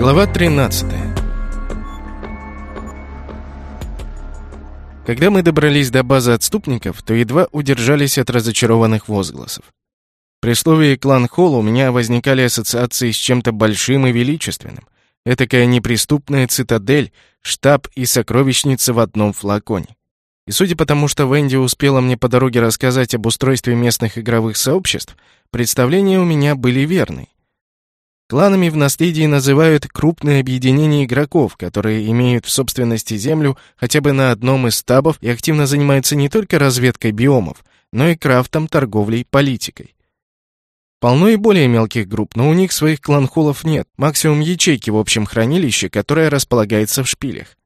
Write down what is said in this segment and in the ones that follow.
Глава 13 Когда мы добрались до базы отступников, то едва удержались от разочарованных возгласов. При слове «клан Холл» у меня возникали ассоциации с чем-то большим и величественным. Этакая неприступная цитадель, штаб и сокровищница в одном флаконе. И судя по тому, что Венди успела мне по дороге рассказать об устройстве местных игровых сообществ, представления у меня были верны. Кланами в наследии называют крупные объединения игроков, которые имеют в собственности землю хотя бы на одном из стабов и активно занимаются не только разведкой биомов, но и крафтом, торговлей, политикой. Полно и более мелких групп, но у них своих клан-холлов нет, максимум ячейки в общем хранилище, которое располагается в шпилях.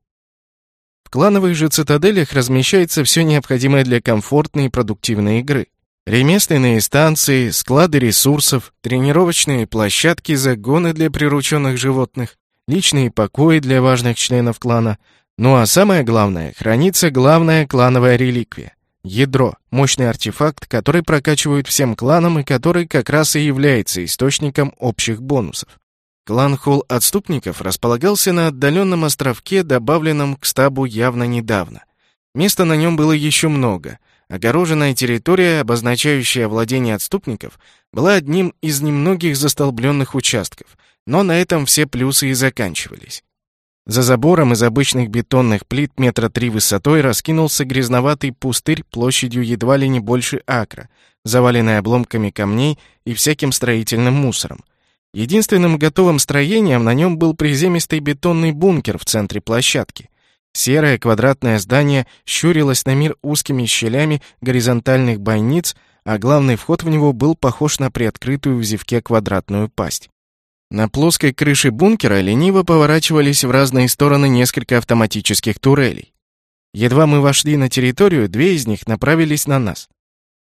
В клановых же цитаделях размещается все необходимое для комфортной и продуктивной игры. Ремесленные станции, склады ресурсов, тренировочные площадки, загоны для прирученных животных, личные покои для важных членов клана. Ну а самое главное, хранится главная клановая реликвия — ядро, мощный артефакт, который прокачивают всем кланам и который как раз и является источником общих бонусов. Клан Холл Отступников располагался на отдаленном островке, добавленном к стабу явно недавно. Места на нем было еще много — Огороженная территория, обозначающая владение отступников, была одним из немногих застолбленных участков, но на этом все плюсы и заканчивались. За забором из обычных бетонных плит метра три высотой раскинулся грязноватый пустырь площадью едва ли не больше акра, заваленный обломками камней и всяким строительным мусором. Единственным готовым строением на нем был приземистый бетонный бункер в центре площадки. Серое квадратное здание щурилось на мир узкими щелями горизонтальных бойниц, а главный вход в него был похож на приоткрытую в зевке квадратную пасть. На плоской крыше бункера лениво поворачивались в разные стороны несколько автоматических турелей. Едва мы вошли на территорию, две из них направились на нас.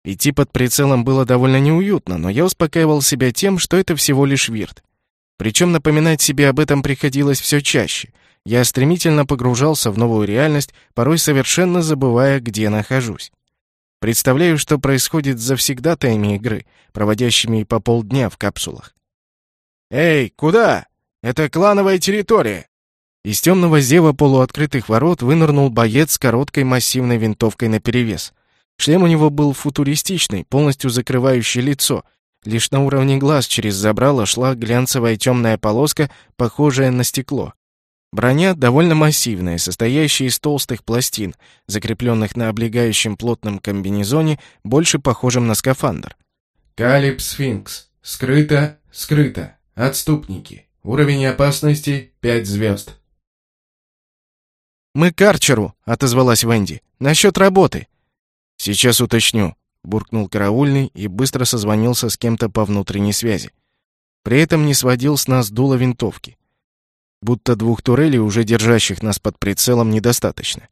Идти под прицелом было довольно неуютно, но я успокаивал себя тем, что это всего лишь вирт. Причем напоминать себе об этом приходилось все чаще — я стремительно погружался в новую реальность, порой совершенно забывая, где нахожусь. Представляю, что происходит за завсегдатаями игры, проводящими по полдня в капсулах. «Эй, куда? Это клановая территория!» Из темного зева полуоткрытых ворот вынырнул боец с короткой массивной винтовкой наперевес. Шлем у него был футуристичный, полностью закрывающий лицо. Лишь на уровне глаз через забрало шла глянцевая темная полоска, похожая на стекло. Броня довольно массивная, состоящая из толстых пластин, закрепленных на облегающем плотном комбинезоне, больше похожем на скафандр. Калип Сфинкс. Скрыто, скрыто. Отступники. Уровень опасности 5 звезд. «Мы к Арчеру», — отозвалась Венди. «Насчет работы». «Сейчас уточню», — буркнул караульный и быстро созвонился с кем-то по внутренней связи. При этом не сводил с нас дуло винтовки будто двух турелей, уже держащих нас под прицелом, недостаточно.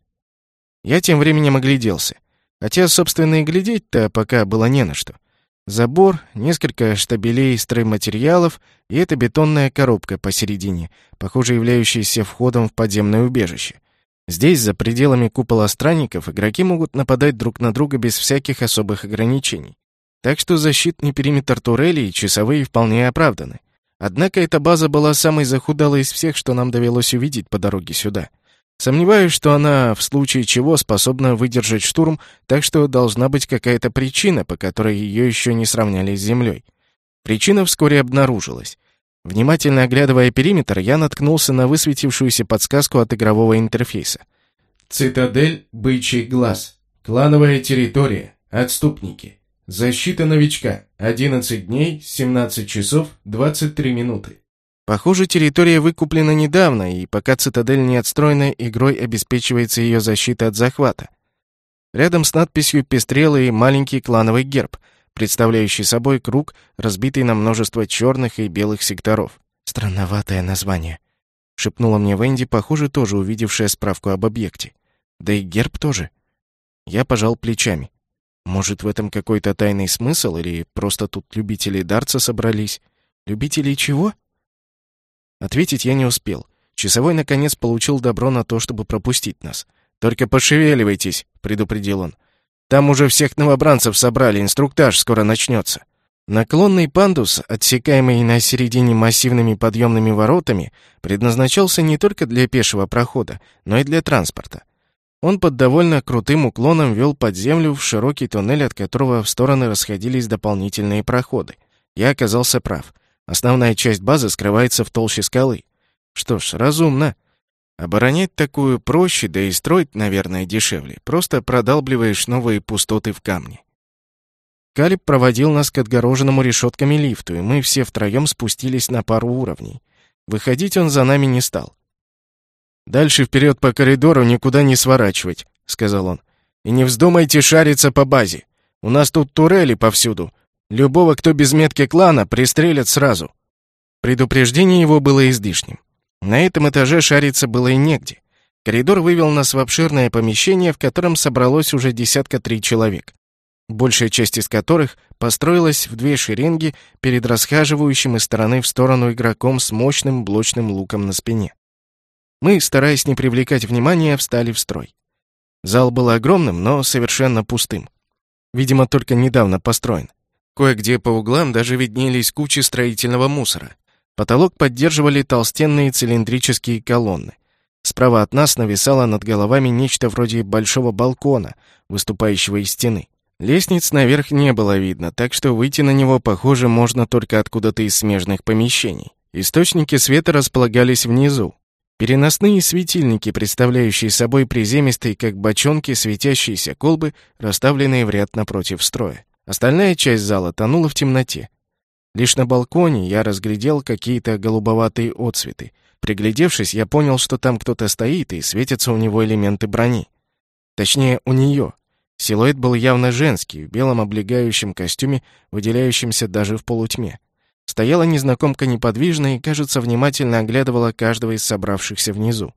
Я тем временем огляделся. Хотя, собственно, и глядеть-то пока было не на что. Забор, несколько штабелей стройматериалов и эта бетонная коробка посередине, похоже, являющаяся входом в подземное убежище. Здесь, за пределами купола странников, игроки могут нападать друг на друга без всяких особых ограничений. Так что защитный периметр турелей и часовые вполне оправданы. Однако эта база была самой захудалой из всех, что нам довелось увидеть по дороге сюда. Сомневаюсь, что она в случае чего способна выдержать штурм, так что должна быть какая-то причина, по которой ее еще не сравняли с землей. Причина вскоре обнаружилась. Внимательно оглядывая периметр, я наткнулся на высветившуюся подсказку от игрового интерфейса. «Цитадель Бычий Глаз. Клановая территория. Отступники. Защита новичка. 11 дней, 17 часов, 23 минуты. Похоже, территория выкуплена недавно, и пока цитадель не отстроена, игрой обеспечивается ее защита от захвата. Рядом с надписью пестрел и маленький клановый герб, представляющий собой круг, разбитый на множество черных и белых секторов. «Странноватое название», — шепнула мне Венди, похоже, тоже увидевшая справку об объекте. «Да и герб тоже». Я пожал плечами. Может, в этом какой-то тайный смысл, или просто тут любители дарца собрались? Любители чего? Ответить я не успел. Часовой, наконец, получил добро на то, чтобы пропустить нас. «Только пошевеливайтесь», — предупредил он. «Там уже всех новобранцев собрали, инструктаж скоро начнется». Наклонный пандус, отсекаемый на середине массивными подъемными воротами, предназначался не только для пешего прохода, но и для транспорта. Он под довольно крутым уклоном вел под землю в широкий туннель, от которого в стороны расходились дополнительные проходы. Я оказался прав. Основная часть базы скрывается в толще скалы. Что ж, разумно. Оборонять такую проще, да и строить, наверное, дешевле. Просто продалбливаешь новые пустоты в камне. Калиб проводил нас к отгороженному решетками лифту, и мы все втроем спустились на пару уровней. Выходить он за нами не стал. «Дальше вперед по коридору никуда не сворачивать», — сказал он. «И не вздумайте шариться по базе. У нас тут турели повсюду. Любого, кто без метки клана, пристрелят сразу». Предупреждение его было излишним. На этом этаже шариться было и негде. Коридор вывел нас в обширное помещение, в котором собралось уже десятка три человек большая часть из которых построилась в две шеренги перед расхаживающим из стороны в сторону игроком с мощным блочным луком на спине. Мы, стараясь не привлекать внимания, встали в строй. Зал был огромным, но совершенно пустым. Видимо, только недавно построен. Кое-где по углам даже виднелись кучи строительного мусора. Потолок поддерживали толстенные цилиндрические колонны. Справа от нас нависало над головами нечто вроде большого балкона, выступающего из стены. Лестниц наверх не было видно, так что выйти на него, похоже, можно только откуда-то из смежных помещений. Источники света располагались внизу. Переносные светильники, представляющие собой приземистые, как бочонки, светящиеся колбы, расставленные в ряд напротив строя. Остальная часть зала тонула в темноте. Лишь на балконе я разглядел какие-то голубоватые отсветы. Приглядевшись, я понял, что там кто-то стоит, и светятся у него элементы брони. Точнее, у нее. Силуэт был явно женский, в белом облегающем костюме, выделяющемся даже в полутьме. Стояла незнакомка неподвижно и, кажется, внимательно оглядывала каждого из собравшихся внизу.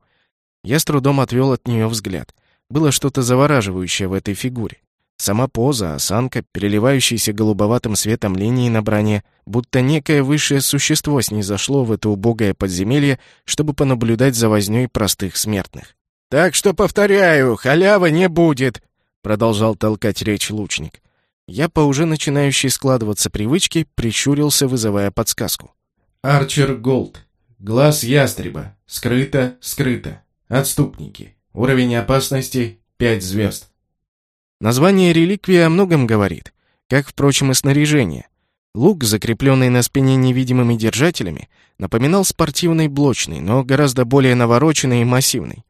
Я с трудом отвел от нее взгляд. Было что-то завораживающее в этой фигуре. Сама поза, осанка, переливающаяся голубоватым светом линии на броне, будто некое высшее существо снизошло в это убогое подземелье, чтобы понаблюдать за вознёй простых смертных. «Так что, повторяю, халявы не будет!» продолжал толкать речь лучник. Я по уже начинающей складываться привычке прищурился, вызывая подсказку. Арчер Голд. Глаз ястреба. Скрыто, скрыто. Отступники. Уровень опасности 5 звезд. Название реликвии о многом говорит, как, впрочем, и снаряжение. Лук, закрепленный на спине невидимыми держателями, напоминал спортивный блочный, но гораздо более навороченный и массивный.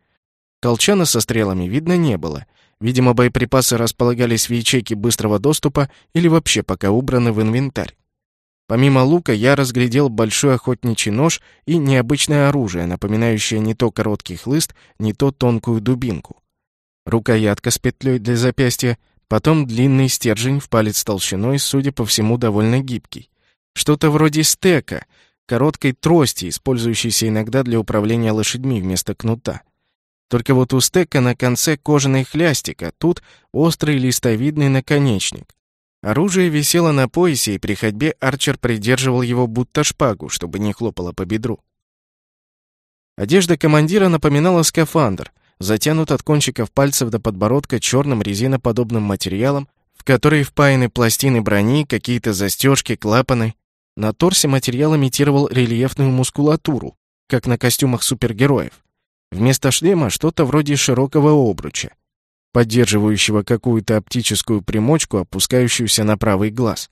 Колчана со стрелами видно не было, Видимо, боеприпасы располагались в ячейке быстрого доступа или вообще пока убраны в инвентарь. Помимо лука я разглядел большой охотничий нож и необычное оружие, напоминающее не то короткий хлыст, не то тонкую дубинку. Рукоятка с петлей для запястья, потом длинный стержень в палец толщиной, судя по всему, довольно гибкий. Что-то вроде стека, короткой трости, использующейся иногда для управления лошадьми вместо кнута. Только вот у стека на конце кожаный хлястик, а тут острый листовидный наконечник. Оружие висело на поясе, и при ходьбе Арчер придерживал его будто шпагу, чтобы не хлопало по бедру. Одежда командира напоминала скафандр, затянут от кончиков пальцев до подбородка черным резиноподобным материалом, в который впаяны пластины брони, какие-то застежки, клапаны. На торсе материал имитировал рельефную мускулатуру, как на костюмах супергероев. Вместо шлема что-то вроде широкого обруча, поддерживающего какую-то оптическую примочку, опускающуюся на правый глаз.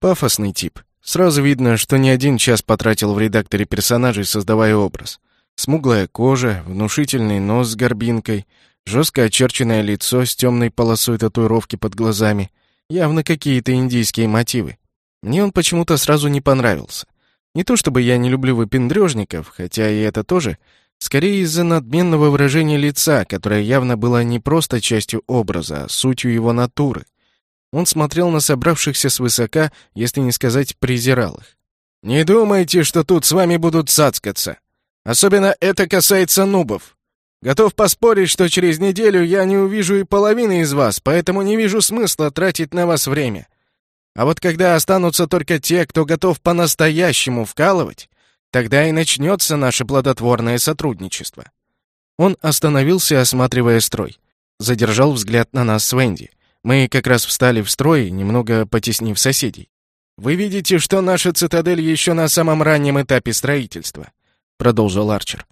Пафосный тип. Сразу видно, что не один час потратил в редакторе персонажей, создавая образ. Смуглая кожа, внушительный нос с горбинкой, жестко очерченное лицо с темной полосой татуировки под глазами. Явно какие-то индийские мотивы. Мне он почему-то сразу не понравился. Не то чтобы я не люблю выпендрежников, хотя и это тоже, Скорее из-за надменного выражения лица, которое явно было не просто частью образа, а сутью его натуры. Он смотрел на собравшихся свысока, если не сказать презирал их. «Не думайте, что тут с вами будут цацкаться. Особенно это касается нубов. Готов поспорить, что через неделю я не увижу и половины из вас, поэтому не вижу смысла тратить на вас время. А вот когда останутся только те, кто готов по-настоящему вкалывать, Тогда и начнется наше плодотворное сотрудничество. Он остановился, осматривая строй. Задержал взгляд на нас с Венди. Мы как раз встали в строй, немного потеснив соседей. вы видите, что наша цитадель еще на самом раннем этапе строительства», — продолжил Арчер.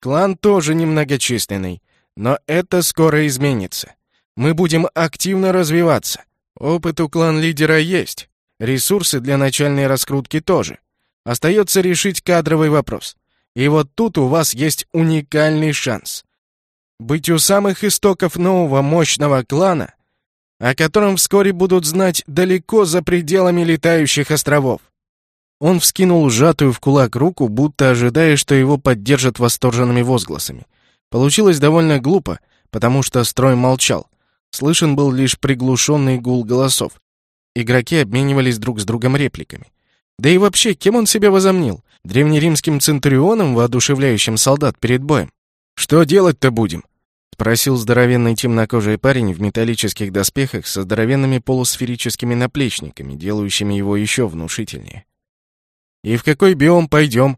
«Клан тоже немногочисленный, но это скоро изменится. Мы будем активно развиваться. Опыт у клан-лидера есть, ресурсы для начальной раскрутки тоже. Остается решить кадровый вопрос. И вот тут у вас есть уникальный шанс. Быть у самых истоков нового мощного клана, о котором вскоре будут знать далеко за пределами летающих островов. Он вскинул сжатую в кулак руку, будто ожидая, что его поддержат восторженными возгласами. Получилось довольно глупо, потому что строй молчал. Слышен был лишь приглушенный гул голосов. Игроки обменивались друг с другом репликами. Да и вообще, кем он себя возомнил? Древнеримским центурионом, воодушевляющим солдат перед боем? «Что делать-то будем?» — спросил здоровенный темнокожий парень в металлических доспехах со здоровенными полусферическими наплечниками, делающими его еще внушительнее. «И в какой биом пойдем?»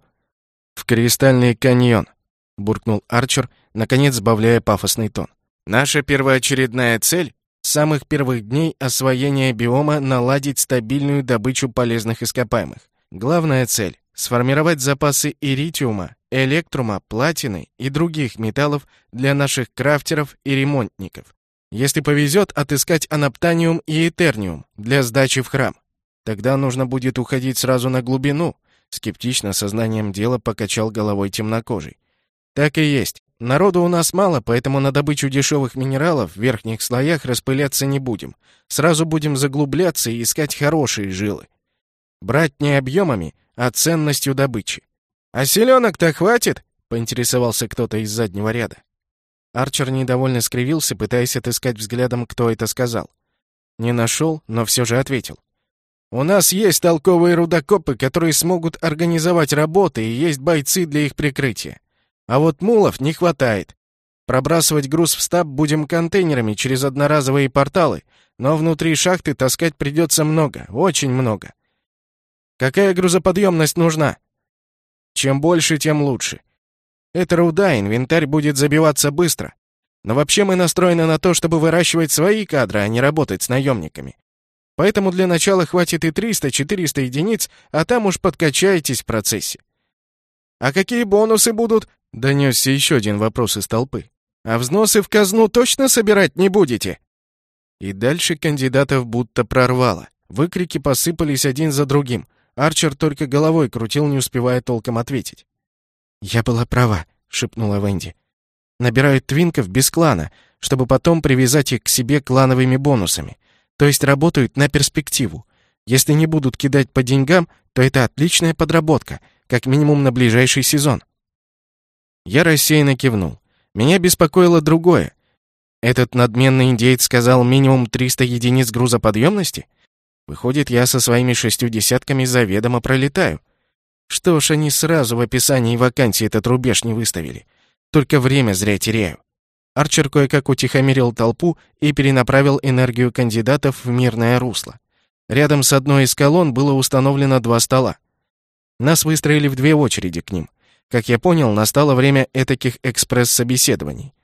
«В Кристальный каньон», — буркнул Арчер, наконец сбавляя пафосный тон. «Наша первоочередная цель — с самых первых дней освоения биома наладить стабильную добычу полезных ископаемых. Главная цель — сформировать запасы иритиума, электрума, платины и других металлов для наших крафтеров и ремонтников. Если повезет, отыскать анаптаниум и этерниум для сдачи в храм. Тогда нужно будет уходить сразу на глубину, скептично сознанием дела покачал головой темнокожий. Так и есть. Народу у нас мало, поэтому на добычу дешевых минералов в верхних слоях распыляться не будем. Сразу будем заглубляться и искать хорошие жилы. Брать не объемами, а ценностью добычи. «А селенок-то хватит?» — поинтересовался кто-то из заднего ряда. Арчер недовольно скривился, пытаясь отыскать взглядом, кто это сказал. Не нашел, но все же ответил. «У нас есть толковые рудокопы, которые смогут организовать работы, и есть бойцы для их прикрытия. А вот мулов не хватает. Пробрасывать груз в стаб будем контейнерами через одноразовые порталы, но внутри шахты таскать придется много, очень много. Какая грузоподъемность нужна?» Чем больше, тем лучше. Это руда, инвентарь будет забиваться быстро. Но вообще мы настроены на то, чтобы выращивать свои кадры, а не работать с наемниками. Поэтому для начала хватит и 300-400 единиц, а там уж подкачаетесь в процессе. «А какие бонусы будут?» — донесся еще один вопрос из толпы. «А взносы в казну точно собирать не будете?» И дальше кандидатов будто прорвало. Выкрики посыпались один за другим. Арчер только головой крутил, не успевая толком ответить. «Я была права», — шепнула Венди. «Набирают твинков без клана, чтобы потом привязать их к себе клановыми бонусами. То есть работают на перспективу. Если не будут кидать по деньгам, то это отличная подработка, как минимум на ближайший сезон». Я рассеянно кивнул. Меня беспокоило другое. Этот надменный индейец сказал минимум 300 единиц грузоподъемности? Выходит, я со своими шестью десятками заведомо пролетаю. Что ж, они сразу в описании вакансии этот рубеж не выставили. Только время зря теряю. Арчер кое-как утихомирил толпу и перенаправил энергию кандидатов в мирное русло. Рядом с одной из колонн было установлено два стола. Нас выстроили в две очереди к ним. Как я понял, настало время этаких экспресс-собеседований.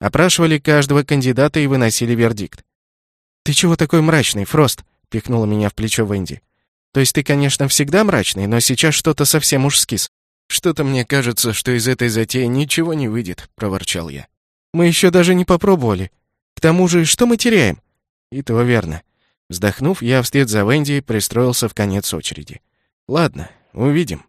Опрашивали каждого кандидата и выносили вердикт. «Ты чего такой мрачный, Фрост?» пихнула меня в плечо Венди. То есть ты, конечно, всегда мрачный, но сейчас что-то совсем уж скис. Что-то мне кажется, что из этой затеи ничего не выйдет, проворчал я. Мы еще даже не попробовали. К тому же, что мы теряем? И то верно. Вздохнув, я вслед за Венди пристроился в конец очереди. Ладно, увидим.